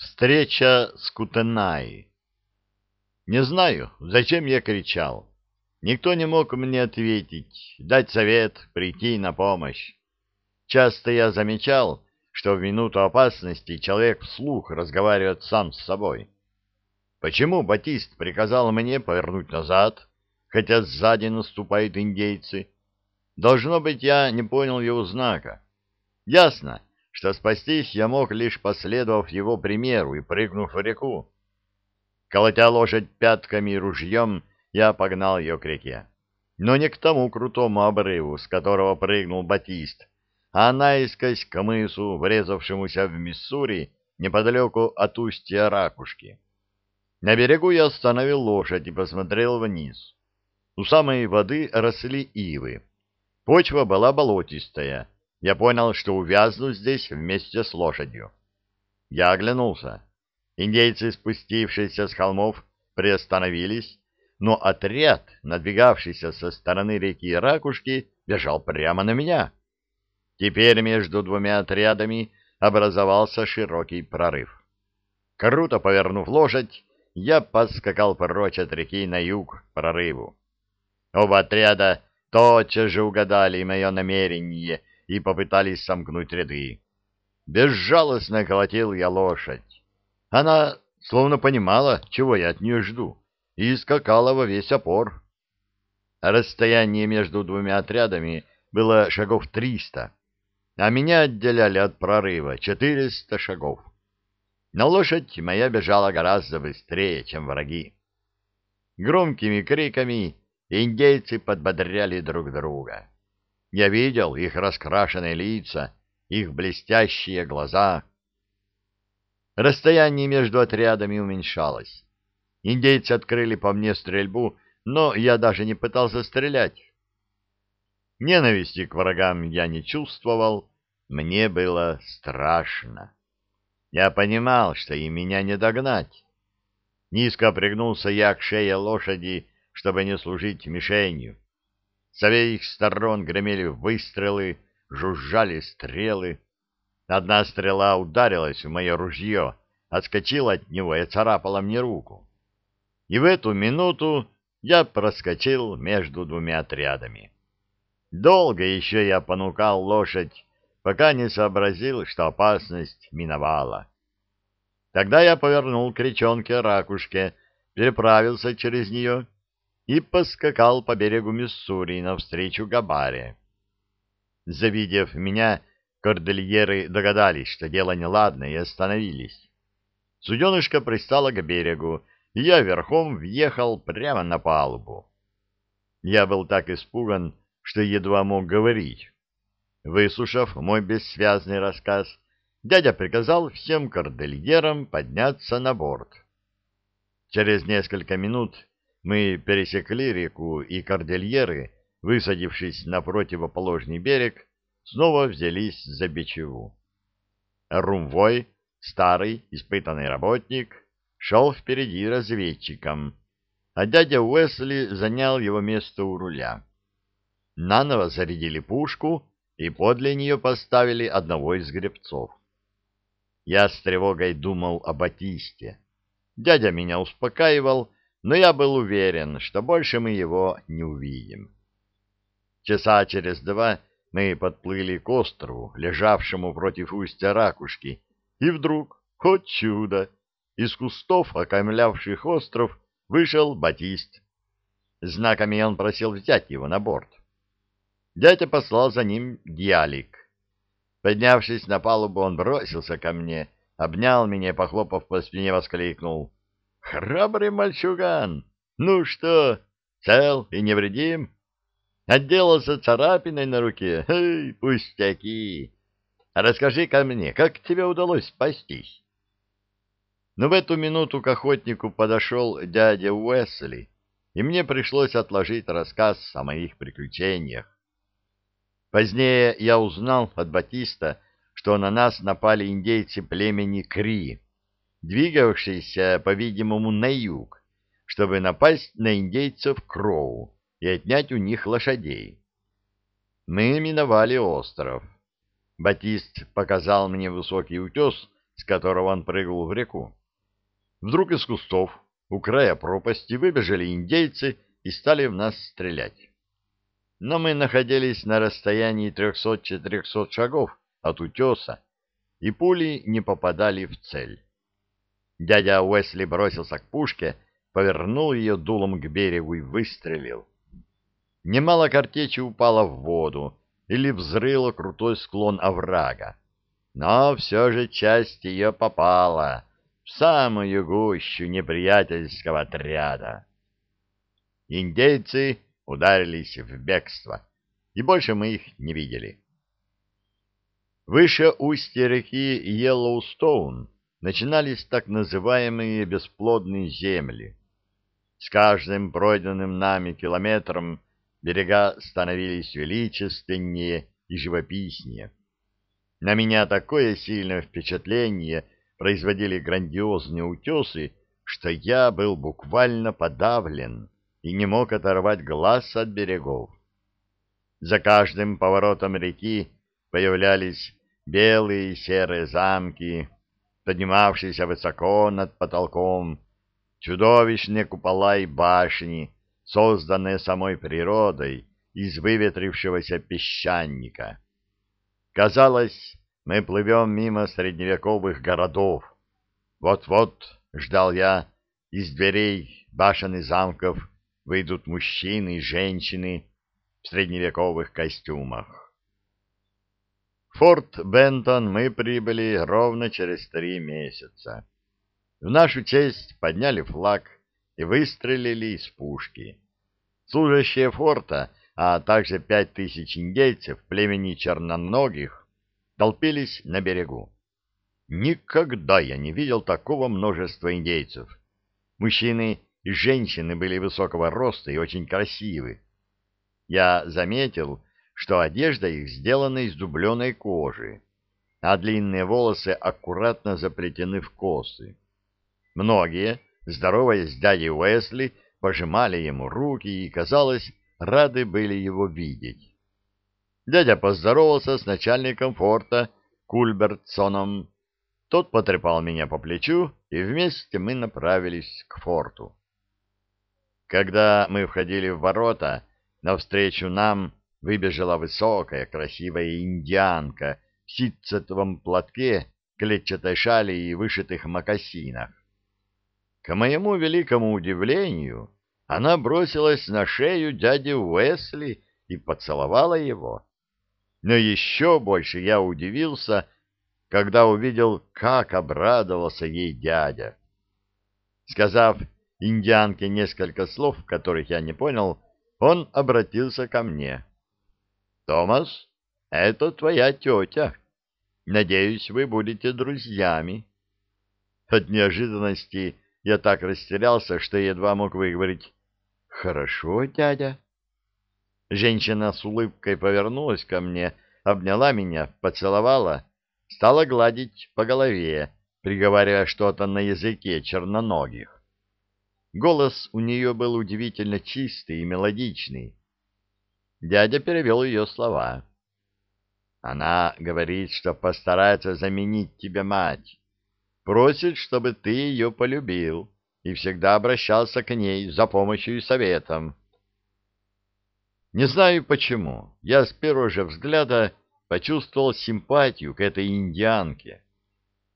Встреча с Кутенай. Не знаю, зачем я кричал. Никто не мог мне ответить, дать совет, прийти на помощь. Часто я замечал, что в минуту опасности человек вслух разговаривает сам с собой. Почему Батист приказал мне повернуть назад, хотя сзади наступают индейцы? Должно быть, я не понял его знака. Ясно, что спастись я мог, лишь последовав его примеру и прыгнув в реку. Колотя лошадь пятками и ружьем, я погнал ее к реке. Но не к тому крутому обрыву, с которого прыгнул Батист, а наискось к мысу, врезавшемуся в Миссури, неподалеку от устья ракушки. На берегу я остановил лошадь и посмотрел вниз. У самой воды росли ивы. Почва была болотистая. Я понял, что увязну здесь вместе с лошадью. Я оглянулся. Индейцы, спустившиеся с холмов, приостановились, но отряд, надвигавшийся со стороны реки Ракушки, бежал прямо на меня. Теперь между двумя отрядами образовался широкий прорыв. Круто повернув лошадь, я подскакал прочь от реки на юг к прорыву. Оба отряда тотчас же угадали мое намерение и попытались сомкнуть ряды. Безжалостно колотил я лошадь. Она словно понимала, чего я от нее жду, и скакала во весь опор. Расстояние между двумя отрядами было шагов триста, а меня отделяли от прорыва четыреста шагов. Но лошадь моя бежала гораздо быстрее, чем враги. Громкими криками индейцы подбодряли друг друга. Я видел их раскрашенные лица, их блестящие глаза. Расстояние между отрядами уменьшалось. Индейцы открыли по мне стрельбу, но я даже не пытался стрелять. Ненависти к врагам я не чувствовал, мне было страшно. Я понимал, что и меня не догнать. Низко пригнулся я к шее лошади, чтобы не служить мишенью. С обеих сторон гремели выстрелы, жужжали стрелы. Одна стрела ударилась в мое ружье, отскочила от него и царапала мне руку. И в эту минуту я проскочил между двумя отрядами. Долго еще я понукал лошадь, пока не сообразил, что опасность миновала. Тогда я повернул к речонке-ракушке, переправился через нее и поскакал по берегу Миссури навстречу Габаре. Завидев меня, кордильеры догадались, что дело неладное, и остановились. Суденышко пристало к берегу, и я верхом въехал прямо на палубу. Я был так испуган, что едва мог говорить. Выслушав мой бессвязный рассказ, дядя приказал всем кордильерам подняться на борт. Через несколько минут мы пересекли реку, и кордильеры, высадившись на противоположный берег, снова взялись за бичеву. Румвой, старый, испытанный работник, шел впереди разведчиком, а дядя Уэсли занял его место у руля. Наново зарядили пушку и подле нее поставили одного из гребцов. Я с тревогой думал о Батисте. Дядя меня успокаивал, но я был уверен, что больше мы его не увидим. Часа через два мы подплыли к острову, лежавшему против устья ракушки, и вдруг, хоть чудо, из кустов, окаймлявших остров, вышел Батист. Знаками он просил взять его на борт. Дядя послал за ним дьялик. Поднявшись на палубу, он бросился ко мне, обнял меня, похлопав по спине, воскликнул. — Храбрый мальчуган! Ну что, цел и невредим? Отделался царапиной на руке? Эй, пустяки! Расскажи-ка мне, как тебе удалось спастись? Но в эту минуту к охотнику подошел дядя Уэсли, и мне пришлось отложить рассказ о моих приключениях. Позднее я узнал от Батиста, что на нас напали индейцы племени Кри, двигавшиеся, по-видимому, на юг, чтобы напасть на индейцев Кроу и отнять у них лошадей. Мы миновали остров. Батист показал мне высокий утес с которого он прыгал в реку. Вдруг из кустов у края пропасти выбежали индейцы и стали в нас стрелять. Но мы находились на расстоянии 300-400 шагов от утеса, и пули не попадали в цель. Дядя Уэсли бросился к пушке, повернул ее дулом к берегу и выстрелил. Немало картечи упало в воду или взрыло крутой склон оврага, но все же часть ее попала в самую гущу неприятельского отряда. Индейцы ударились в бегство, и больше мы их не видели. Выше устья реки Йеллоустоун начинались так называемые бесплодные земли. С каждым пройденным нами километром берега становились величественнее и живописнее. На меня такое сильное впечатление производили грандиозные утесы, что я был буквально подавлен и не мог оторвать глаз от берегов. За каждым поворотом реки появлялись белые и серые замки, поднимавшиеся высоко над потолком, чудовищные купола и башни, созданные самой природой из выветрившегося песчаника. Казалось, мы плывем мимо средневековых городов. Вот-вот, ждал я, из дверей башен и замков выйдут мужчины и женщины в средневековых костюмах. Форт Бентон мы прибыли ровно через три месяца. В нашу честь подняли флаг и выстрелили из пушки. Служащие форта, а также пять тысяч индейцев племени черноногих, толпились на берегу. Никогда я не видел такого множества индейцев. Мужчины и женщины были высокого роста и очень красивы. Я заметил, что одежда их сделана из дубленой кожи, а длинные волосы аккуратно заплетены в косы. Многие, здороваясь с дядей Уэсли, пожимали ему руки и, казалось, рады были его видеть. Дядя поздоровался с начальником форта Кульбертсоном. Тот потрепал меня по плечу, и вместе мы направились к форту. Когда мы входили в ворота, навстречу нам выбежала высокая, красивая индианка в ситцетовом платке, клетчатой шали и вышитых мокасинах. К моему великому удивлению, она бросилась на шею дяди Уэсли и поцеловала его. Но еще больше я удивился, когда увидел, как обрадовался ей дядя. Сказав индианке несколько слов, которых я не понял, он обратился ко мне. Томас, это твоя тетя. Надеюсь, вы будете друзьями. От неожиданности я так растерялся, что едва мог выговорить «Хорошо, дядя». Женщина с улыбкой повернулась ко мне, обняла меня, поцеловала, стала гладить по голове, приговаривая что-то на языке черноногих. Голос у нее был удивительно чистый и мелодичный. Дядя перевел ее слова. Она говорит, что постарается заменить тебе мать. Просит, чтобы ты ее полюбил и всегда обращался к ней за помощью и советом. Не знаю почему, я с первого же взгляда почувствовал симпатию к этой индианке.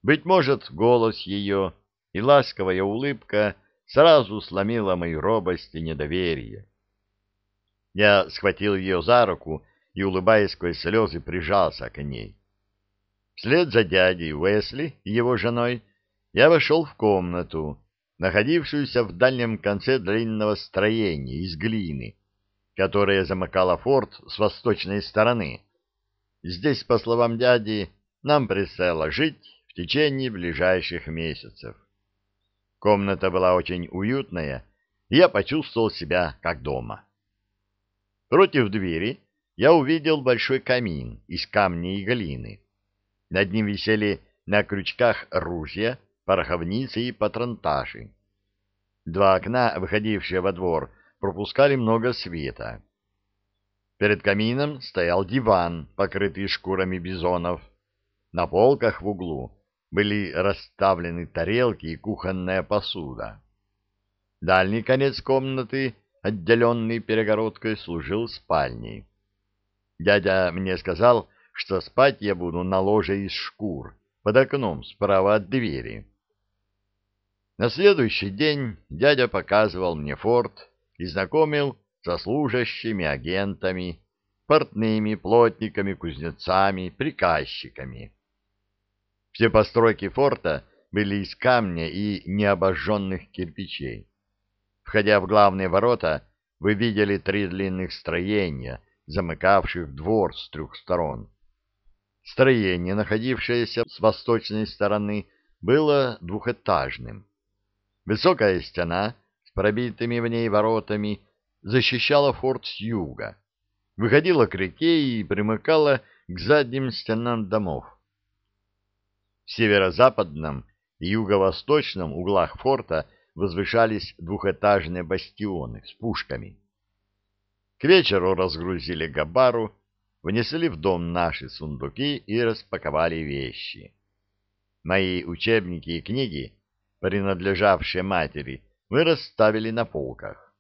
Быть может, голос ее и ласковая улыбка сразу сломила мою робость и недоверие. Я схватил ее за руку и, улыбаясь сквозь слезы, прижался к ней. Вслед за дядей Уэсли и его женой я вошел в комнату, находившуюся в дальнем конце длинного строения из глины, которое замыкало форт с восточной стороны. Здесь, по словам дяди, нам предстояло жить в течение ближайших месяцев. Комната была очень уютная, и я почувствовал себя как дома. Против двери я увидел большой камин из камня и глины. Над ним висели на крючках ружья, пороховницы и патронташи. Два окна, выходившие во двор, пропускали много света. Перед камином стоял диван, покрытый шкурами бизонов. На полках в углу были расставлены тарелки и кухонная посуда. Дальний конец комнаты, отделенный перегородкой, служил спальней. Дядя мне сказал, что спать я буду на ложе из шкур, под окном справа от двери. На следующий день дядя показывал мне форт и знакомил со служащими агентами, портными, плотниками, кузнецами, приказчиками. Все постройки форта были из камня и необожженных кирпичей. Входя в главные ворота, вы видели три длинных строения, замыкавших двор с трех сторон. Строение, находившееся с восточной стороны, было двухэтажным. Высокая стена с пробитыми в ней воротами защищала форт с юга, выходила к реке и примыкала к задним стенам домов. В северо-западном и юго-восточном углах форта возвышались двухэтажные бастионы с пушками. К вечеру разгрузили габару, внесли в дом наши сундуки и распаковали вещи. Мои учебники и книги, принадлежавшие матери, мы расставили на полках.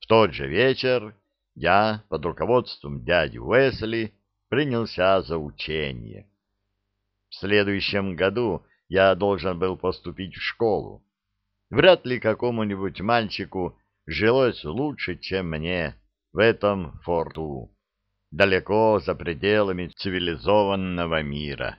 В тот же вечер я под руководством дяди Уэсли принялся за учение. В следующем году я должен был поступить в школу. Вряд ли какому-нибудь мальчику жилось лучше, чем мне в этом форту, далеко за пределами цивилизованного мира.